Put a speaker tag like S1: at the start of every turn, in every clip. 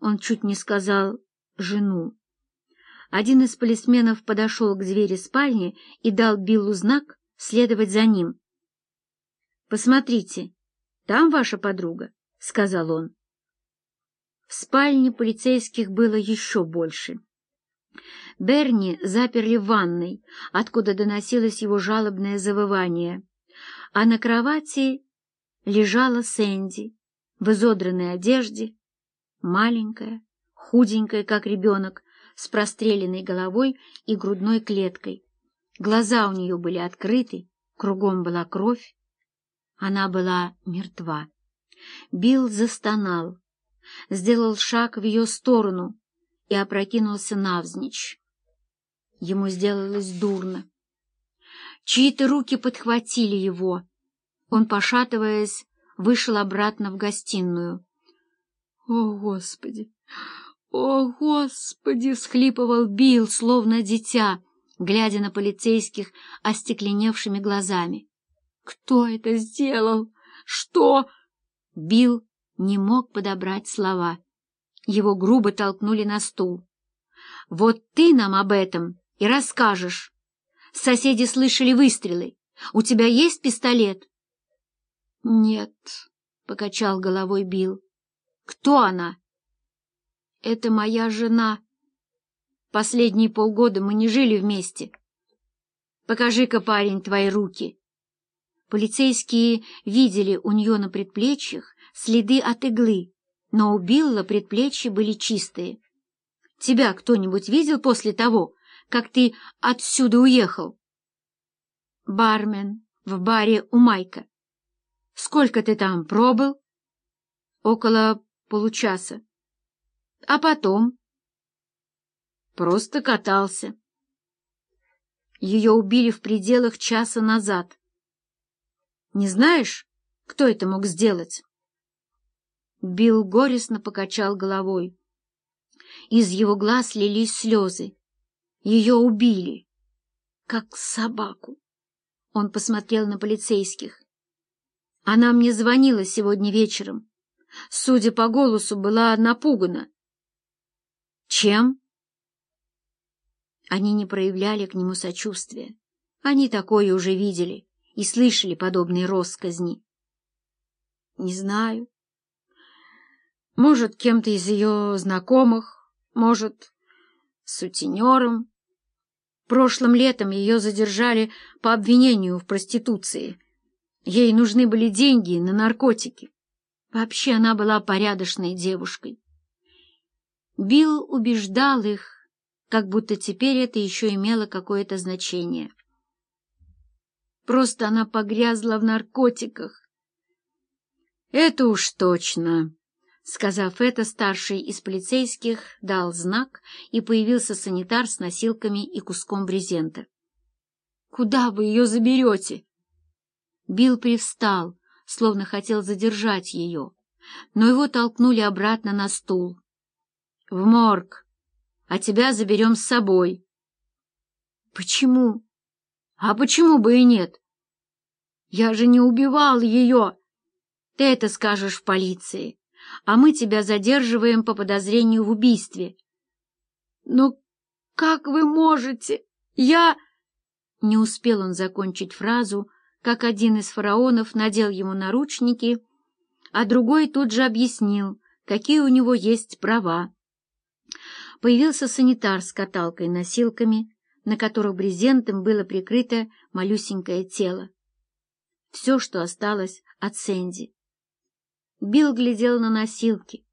S1: Он чуть не сказал «жену». Один из полисменов подошел к двери спальни и дал Биллу знак следовать за ним. «Посмотрите, там ваша подруга», — сказал он. В спальне полицейских было еще больше. Берни заперли в ванной, откуда доносилось его жалобное завывание, а на кровати лежала Сэнди в изодранной одежде, маленькая, худенькая, как ребенок, с простреленной головой и грудной клеткой. Глаза у нее были открыты, кругом была кровь. Она была мертва. Билл застонал, сделал шаг в ее сторону и опрокинулся навзничь. Ему сделалось дурно. Чьи-то руки подхватили его. Он, пошатываясь, вышел обратно в гостиную. «О, Господи! О, Господи!» — всхлипывал Билл, словно дитя, глядя на полицейских остекленевшими глазами. «Кто это сделал? Что?» Билл не мог подобрать слова. Его грубо толкнули на стул. «Вот ты нам об этом и расскажешь. Соседи слышали выстрелы. У тебя есть пистолет?» «Нет», — покачал головой Билл. «Кто она?» «Это моя жена. Последние полгода мы не жили вместе. Покажи-ка, парень, твои руки». Полицейские видели у нее на предплечьях следы от иглы, но у Билла предплечья были чистые. Тебя кто-нибудь видел после того, как ты отсюда уехал? Бармен в баре у Майка. Сколько ты там пробыл? Около получаса. А потом? Просто катался. Ее убили в пределах часа назад. Не знаешь, кто это мог сделать? Билл горестно покачал головой. Из его глаз лились слезы. Ее убили, как собаку. Он посмотрел на полицейских. Она мне звонила сегодня вечером. Судя по голосу, была напугана. Чем? Они не проявляли к нему сочувствия. Они такое уже видели и слышали подобные россказни. Не знаю. Может, кем-то из ее знакомых, может, сутенером. Прошлым летом ее задержали по обвинению в проституции. Ей нужны были деньги на наркотики. Вообще она была порядочной девушкой. Билл убеждал их, как будто теперь это еще имело какое-то значение. Просто она погрязла в наркотиках. Это уж точно. Сказав это, старший из полицейских дал знак, и появился санитар с носилками и куском брезента. «Куда вы ее заберете?» Билл привстал, словно хотел задержать ее, но его толкнули обратно на стул. «В морг, а тебя заберем с собой». «Почему?» «А почему бы и нет?» «Я же не убивал ее!» «Ты это скажешь в полиции» а мы тебя задерживаем по подозрению в убийстве. — Ну, как вы можете? Я... Не успел он закончить фразу, как один из фараонов надел ему наручники, а другой тут же объяснил, какие у него есть права. Появился санитар с каталкой-носилками, на которых брезентом было прикрыто малюсенькое тело. Все, что осталось от Сэнди. Билл глядел на носилки,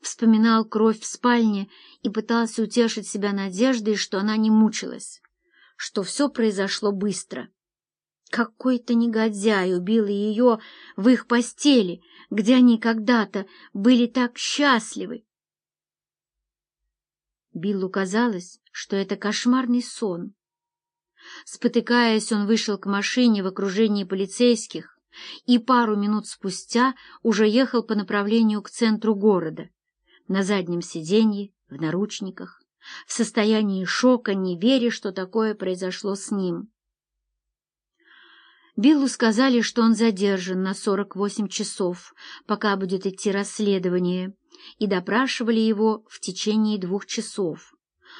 S1: вспоминал кровь в спальне и пытался утешить себя надеждой, что она не мучилась, что все произошло быстро. Какой-то негодяй убил ее в их постели, где они когда-то были так счастливы. Биллу казалось, что это кошмарный сон. Спотыкаясь, он вышел к машине в окружении полицейских, и пару минут спустя уже ехал по направлению к центру города, на заднем сиденье, в наручниках, в состоянии шока, не веря, что такое произошло с ним. Биллу сказали, что он задержан на 48 часов, пока будет идти расследование, и допрашивали его в течение двух часов.